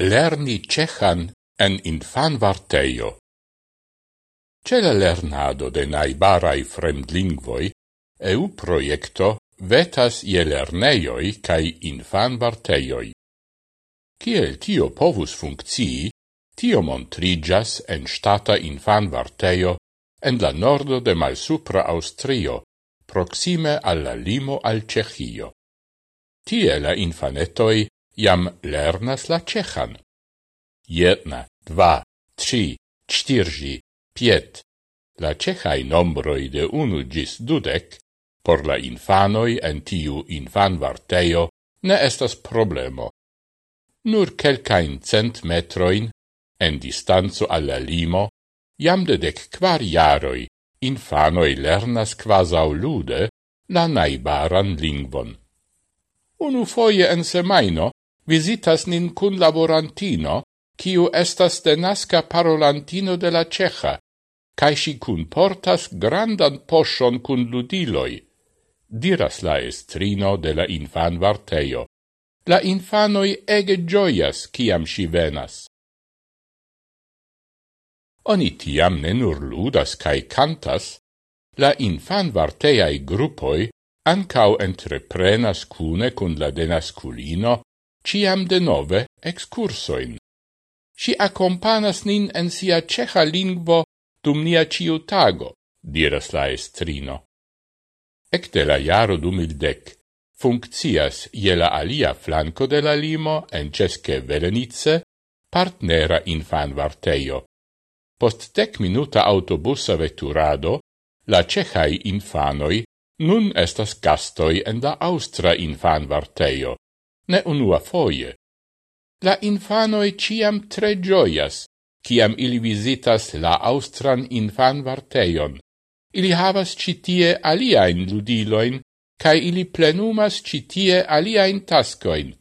lerni cehan en infanvarteio. Ce la lernado de naibarai fremdlingvoi, EU proiecto vetas je lerneioi cae infanvarteioi. Ciel tio povus functii, tio montrigas en stata infanvarteio en la nordo de malsupra Austrio, proxime alla limo al Cechio. Tie la infanetoi jam lernas la Čehan. Jedna, dva, tri, čtirži, piet. La Čehaj nombroj de unu gis dudek, por la infanoi en tiu infanvarteio, ne estas problemo. Nur quelcain cent metroin, en distanzo alla limo, jam de dec quar jaroi, infanoi lernas quasau lude la naibaran lingvon. Unu foie en semaino visitas nin cun laborantino, kiu estas denasca parolantino de la Ceja, cae si cun portas grandan poshon cun ludiloi, diras la estrino de la infan varteio. La infanoi ege gioias ciam si venas. Oni tiam ne nur ludas cae cantas, la infan varteiai gruppoi ancau entreprenas cune cun la denasculino ciam de nove excursoin. Si accompanas nin en sia ceha lingvo dum nia ciu tago, diras la estrino. Ecte la jaro dumildec, funccias je alia flanco de la limo en cesce Velenice partnera infan varteio. Post dec minuta autobusa veturado, la cehai infanoi nun estas gastoi en la austra infan varteio, ne unua foie. La infanoi ciam tre gioias, ciam ili visitas la austran infan varteion. Ili havas citie aliaen ludiloin, cae ili plenumas citie aliaen tascoin,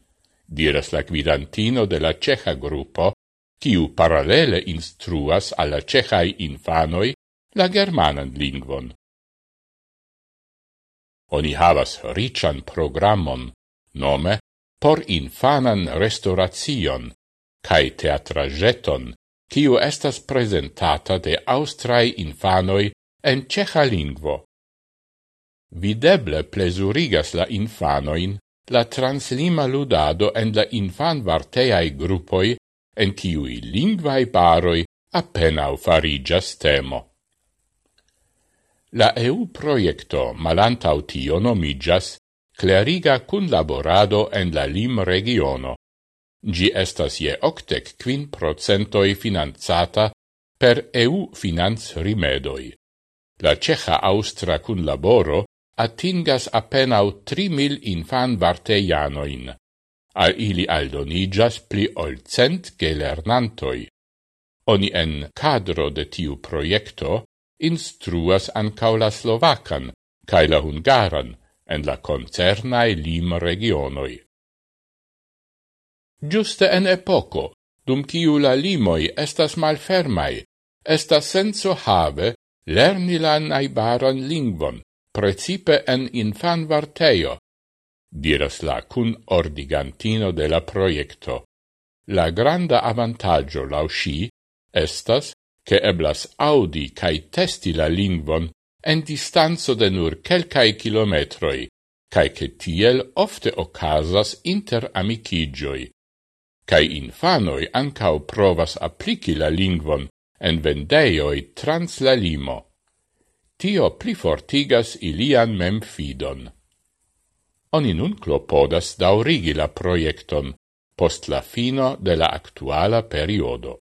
diras la guidantino de la ceja gruppo, ciu paralele instruas alla cehai infanoi la germanan lingvon. Oni havas rician programmon, nome por infanan restauracion cae teatrageton, ciu estas presentata de austrai infanoi en ceha lingvo. Videble plesurigas la infanoin la translima ludado en la infan varteai gruppoi en ciui lingvai paroi appenao farigas temo. La EU proiecto malantau tio nomigas clariga cunlaborado en la lim regiono. Gi estas je octec quin procentoi finanzata per EU finanz rimedoi. La Ceja-Austra cunlaboro atingas apenau 3.000 infan varteianoin. Al ili aldonigas pli ol cent gelernantoi. Oni en cadro de tiu proiecto instruas ancau la Slovacan, cae la Hungaran, en la concernae lim regionoi. Giuste en epoco, dum ciu la limoi estas malfermai, estas senso have lerni la naibaran lingvon, precipe en infan varteio, diras la cun ordigantino de la proiecto. La granda avantaggio lau sci estas che eblas audi cae testi la lingvon en distanzo de nur quelcae kilometroi, cae che tiel ofte ocasas inter amicigioi. Cae infanoi ancau provas applici la lingvon en vendeioi trans la limo. Tio plifortigas ilian mem fidon. Oni nun clopodas daurigi la proiecton post la fino de la actuala periodo.